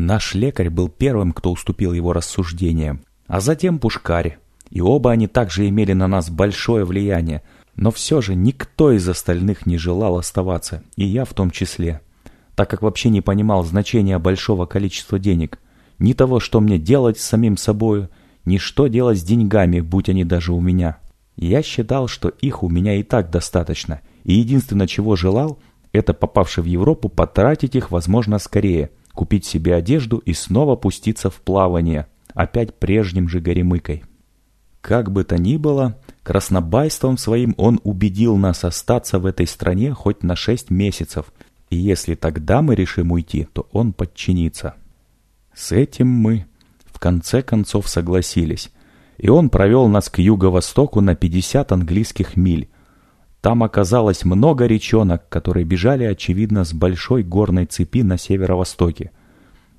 Наш лекарь был первым, кто уступил его рассуждениям, а затем Пушкарь. И оба они также имели на нас большое влияние, но все же никто из остальных не желал оставаться, и я в том числе, так как вообще не понимал значения большого количества денег, ни того, что мне делать с самим собою, ни что делать с деньгами, будь они даже у меня. Я считал, что их у меня и так достаточно, и единственное, чего желал, это, попавши в Европу, потратить их, возможно, скорее, купить себе одежду и снова пуститься в плавание, опять прежним же горемыкой. Как бы то ни было, краснобайством своим он убедил нас остаться в этой стране хоть на шесть месяцев, и если тогда мы решим уйти, то он подчинится. С этим мы в конце концов согласились, и он провел нас к юго-востоку на 50 английских миль. Там оказалось много речонок, которые бежали, очевидно, с большой горной цепи на северо-востоке.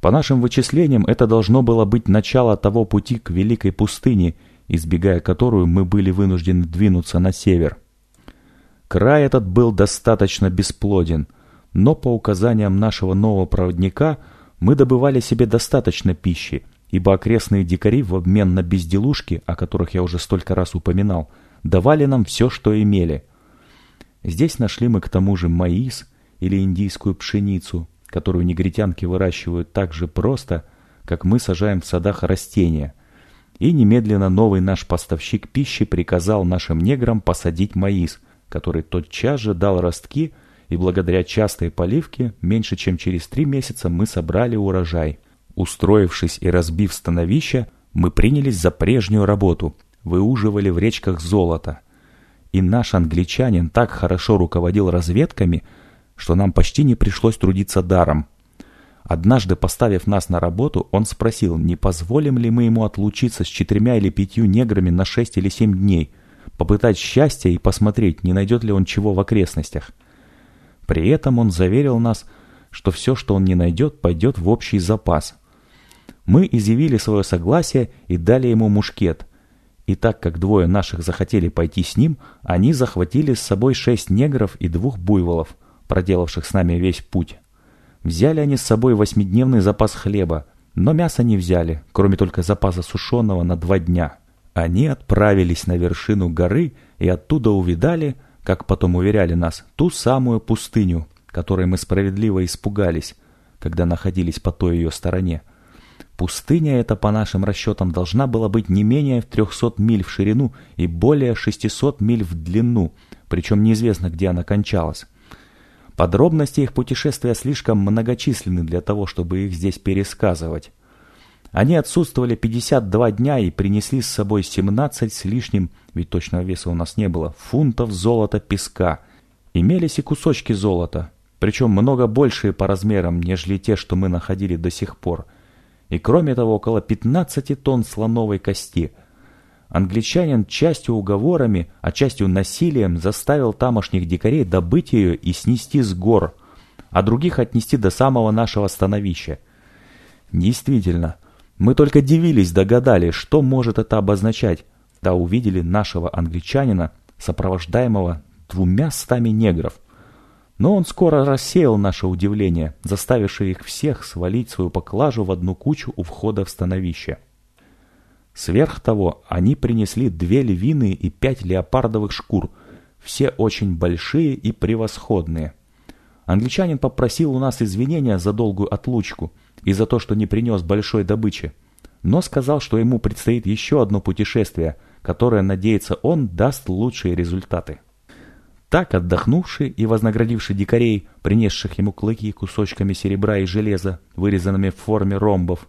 По нашим вычислениям, это должно было быть начало того пути к Великой пустыне, избегая которую мы были вынуждены двинуться на север. Край этот был достаточно бесплоден, но по указаниям нашего нового проводника мы добывали себе достаточно пищи – ибо окрестные дикари в обмен на безделушки, о которых я уже столько раз упоминал, давали нам все, что имели. Здесь нашли мы к тому же маис или индийскую пшеницу, которую негритянки выращивают так же просто, как мы сажаем в садах растения. И немедленно новый наш поставщик пищи приказал нашим неграм посадить маис, который тотчас же дал ростки, и благодаря частой поливке меньше чем через три месяца мы собрали урожай – Устроившись и разбив становище, мы принялись за прежнюю работу, выуживали в речках золото. И наш англичанин так хорошо руководил разведками, что нам почти не пришлось трудиться даром. Однажды, поставив нас на работу, он спросил, не позволим ли мы ему отлучиться с четырьмя или пятью неграми на шесть или семь дней, попытать счастья и посмотреть, не найдет ли он чего в окрестностях. При этом он заверил нас, что все, что он не найдет, пойдет в общий запас – мы изъявили свое согласие и дали ему мушкет. И так как двое наших захотели пойти с ним, они захватили с собой шесть негров и двух буйволов, проделавших с нами весь путь. Взяли они с собой восьмидневный запас хлеба, но мяса не взяли, кроме только запаса сушеного на два дня. Они отправились на вершину горы и оттуда увидали, как потом уверяли нас, ту самую пустыню, которой мы справедливо испугались, когда находились по той ее стороне. Пустыня эта, по нашим расчетам, должна была быть не менее 300 миль в ширину и более 600 миль в длину, причем неизвестно, где она кончалась. Подробности их путешествия слишком многочисленны для того, чтобы их здесь пересказывать. Они отсутствовали 52 дня и принесли с собой 17 с лишним, ведь точного веса у нас не было, фунтов золота песка. Имелись и кусочки золота, причем много большие по размерам, нежели те, что мы находили до сих пор – и кроме того около 15 тонн слоновой кости. Англичанин частью уговорами, а частью насилием заставил тамошних дикарей добыть ее и снести с гор, а других отнести до самого нашего становища. Действительно, мы только дивились, догадались, что может это обозначать, да увидели нашего англичанина, сопровождаемого двумя стами негров – но он скоро рассеял наше удивление, заставившее их всех свалить свою поклажу в одну кучу у входа в становище. Сверх того, они принесли две львиные и пять леопардовых шкур, все очень большие и превосходные. Англичанин попросил у нас извинения за долгую отлучку и за то, что не принес большой добычи, но сказал, что ему предстоит еще одно путешествие, которое, надеется он, даст лучшие результаты. Так, отдохнувший и вознаградивший дикарей, принесших ему клыки кусочками серебра и железа, вырезанными в форме ромбов,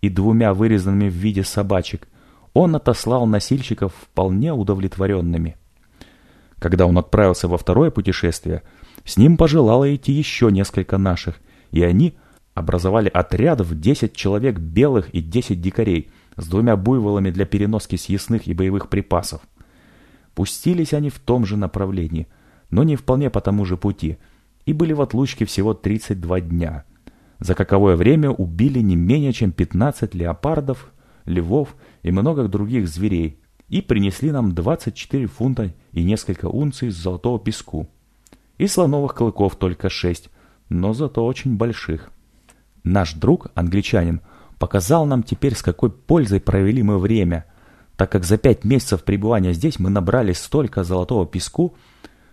и двумя вырезанными в виде собачек, он отослал носильщиков вполне удовлетворенными. Когда он отправился во второе путешествие, с ним пожелало идти еще несколько наших, и они образовали отряд в 10 человек белых и 10 дикарей с двумя буйволами для переноски съестных и боевых припасов. Пустились они в том же направлении – но не вполне по тому же пути, и были в отлучке всего 32 дня. За каковое время убили не менее чем 15 леопардов, львов и много других зверей, и принесли нам 24 фунта и несколько унций золотого песку. И слоновых клыков только 6, но зато очень больших. Наш друг, англичанин, показал нам теперь, с какой пользой провели мы время, так как за пять месяцев пребывания здесь мы набрали столько золотого песку,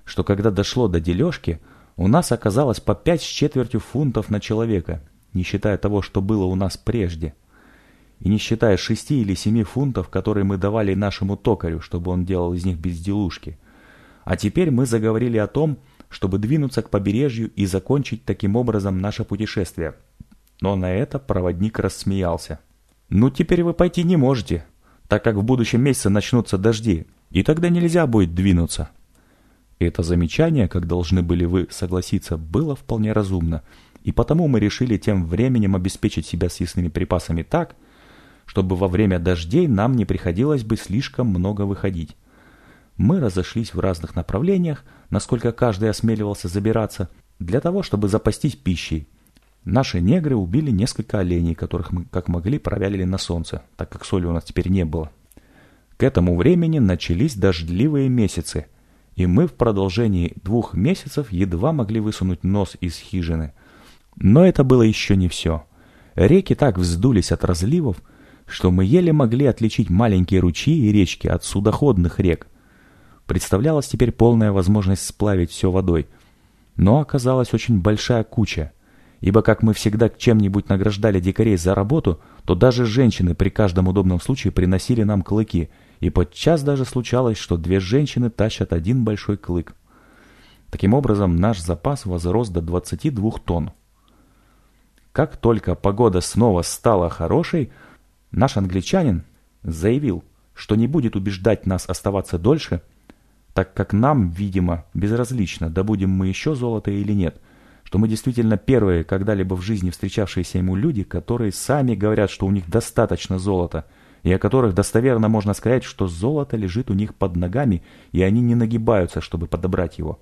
что когда дошло до дележки, у нас оказалось по пять с четвертью фунтов на человека, не считая того, что было у нас прежде. И не считая шести или семи фунтов, которые мы давали нашему токарю, чтобы он делал из них безделушки. А теперь мы заговорили о том, чтобы двинуться к побережью и закончить таким образом наше путешествие. Но на это проводник рассмеялся. «Ну, теперь вы пойти не можете, так как в будущем месяце начнутся дожди, и тогда нельзя будет двинуться». Это замечание, как должны были вы согласиться, было вполне разумно, и потому мы решили тем временем обеспечить себя съестными припасами так, чтобы во время дождей нам не приходилось бы слишком много выходить. Мы разошлись в разных направлениях, насколько каждый осмеливался забираться, для того, чтобы запастись пищей. Наши негры убили несколько оленей, которых мы, как могли, провялили на солнце, так как соли у нас теперь не было. К этому времени начались дождливые месяцы, и мы в продолжении двух месяцев едва могли высунуть нос из хижины. Но это было еще не все. Реки так вздулись от разливов, что мы еле могли отличить маленькие ручьи и речки от судоходных рек – Представлялась теперь полная возможность сплавить все водой. Но оказалась очень большая куча. Ибо как мы всегда чем-нибудь награждали дикарей за работу, то даже женщины при каждом удобном случае приносили нам клыки, и подчас даже случалось, что две женщины тащат один большой клык. Таким образом, наш запас возрос до 22 тонн. Как только погода снова стала хорошей, наш англичанин заявил, что не будет убеждать нас оставаться дольше – так как нам, видимо, безразлично, добудем мы еще золото или нет, что мы действительно первые когда-либо в жизни встречавшиеся ему люди, которые сами говорят, что у них достаточно золота, и о которых достоверно можно сказать, что золото лежит у них под ногами, и они не нагибаются, чтобы подобрать его.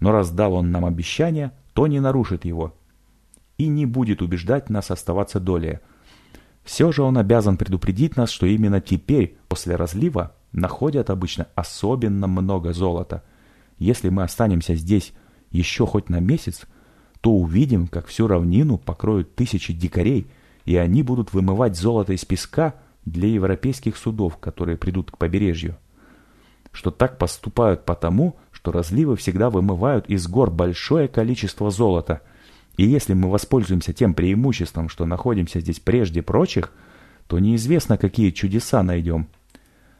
Но раз дал он нам обещание, то не нарушит его и не будет убеждать нас оставаться долее. Все же он обязан предупредить нас, что именно теперь, после разлива, находят обычно особенно много золота. Если мы останемся здесь еще хоть на месяц, то увидим, как всю равнину покроют тысячи дикарей, и они будут вымывать золото из песка для европейских судов, которые придут к побережью. Что так поступают потому, что разливы всегда вымывают из гор большое количество золота, и если мы воспользуемся тем преимуществом, что находимся здесь прежде прочих, то неизвестно, какие чудеса найдем.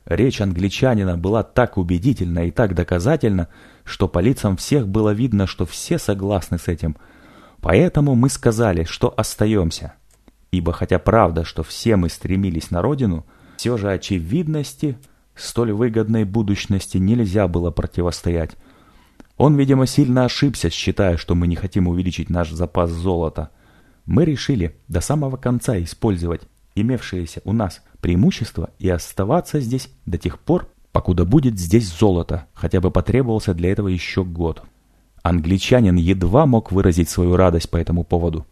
Речь англичанина была так убедительна и так доказательна, что по лицам всех было видно, что все согласны с этим. Поэтому мы сказали, что остаемся. Ибо хотя правда, что все мы стремились на родину, все же очевидности столь выгодной будущности нельзя было противостоять. Он, видимо, сильно ошибся, считая, что мы не хотим увеличить наш запас золота. Мы решили до самого конца использовать имевшееся у нас преимущество и оставаться здесь до тех пор, покуда будет здесь золото, хотя бы потребовался для этого еще год. Англичанин едва мог выразить свою радость по этому поводу.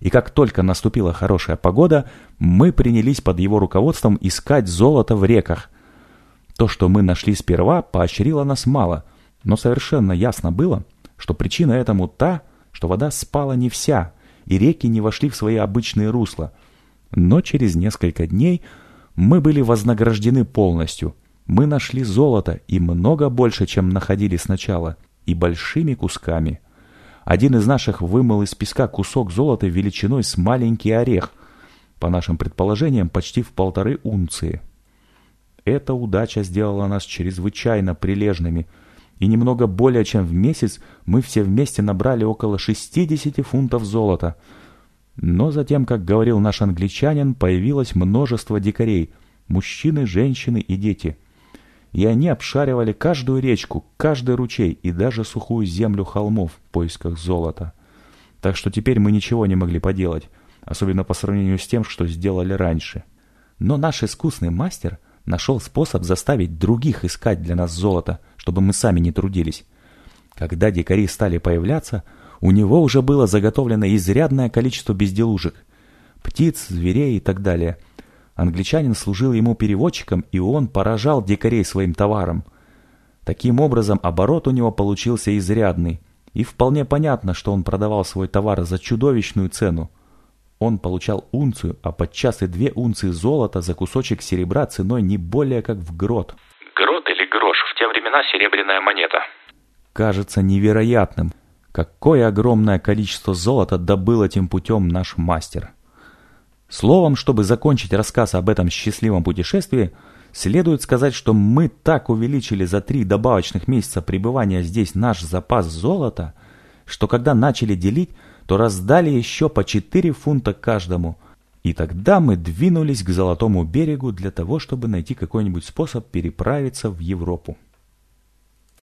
И как только наступила хорошая погода, мы принялись под его руководством искать золото в реках. То, что мы нашли сперва, поощрило нас мало, но совершенно ясно было, что причина этому та, что вода спала не вся, и реки не вошли в свои обычные русла – но через несколько дней мы были вознаграждены полностью. Мы нашли золото и много больше, чем находили сначала, и большими кусками. Один из наших вымыл из песка кусок золота величиной с маленький орех, по нашим предположениям, почти в полторы унции. Эта удача сделала нас чрезвычайно прилежными, и немного более чем в месяц мы все вместе набрали около 60 фунтов золота – но затем, как говорил наш англичанин, появилось множество дикарей, мужчины, женщины и дети. И они обшаривали каждую речку, каждый ручей и даже сухую землю холмов в поисках золота. Так что теперь мы ничего не могли поделать, особенно по сравнению с тем, что сделали раньше. Но наш искусный мастер нашел способ заставить других искать для нас золото, чтобы мы сами не трудились. Когда дикари стали появляться, у него уже было заготовлено изрядное количество безделушек. Птиц, зверей и так далее. Англичанин служил ему переводчиком, и он поражал дикарей своим товаром. Таким образом, оборот у него получился изрядный. И вполне понятно, что он продавал свой товар за чудовищную цену. он получал унцию, а подчас и две унции золота за кусочек серебра ценой не более как в грот. Грот или грош, в те времена серебряная монета. Кажется невероятным, какое огромное количество золота добыл этим путем наш мастер. Словом, чтобы закончить рассказ об этом счастливом путешествии, следует сказать, что мы так увеличили за три добавочных месяца пребывания здесь наш запас золота, что когда начали делить, то раздали еще по 4 фунта каждому. И тогда мы двинулись к Золотому берегу для того, чтобы найти какой-нибудь способ переправиться в Европу.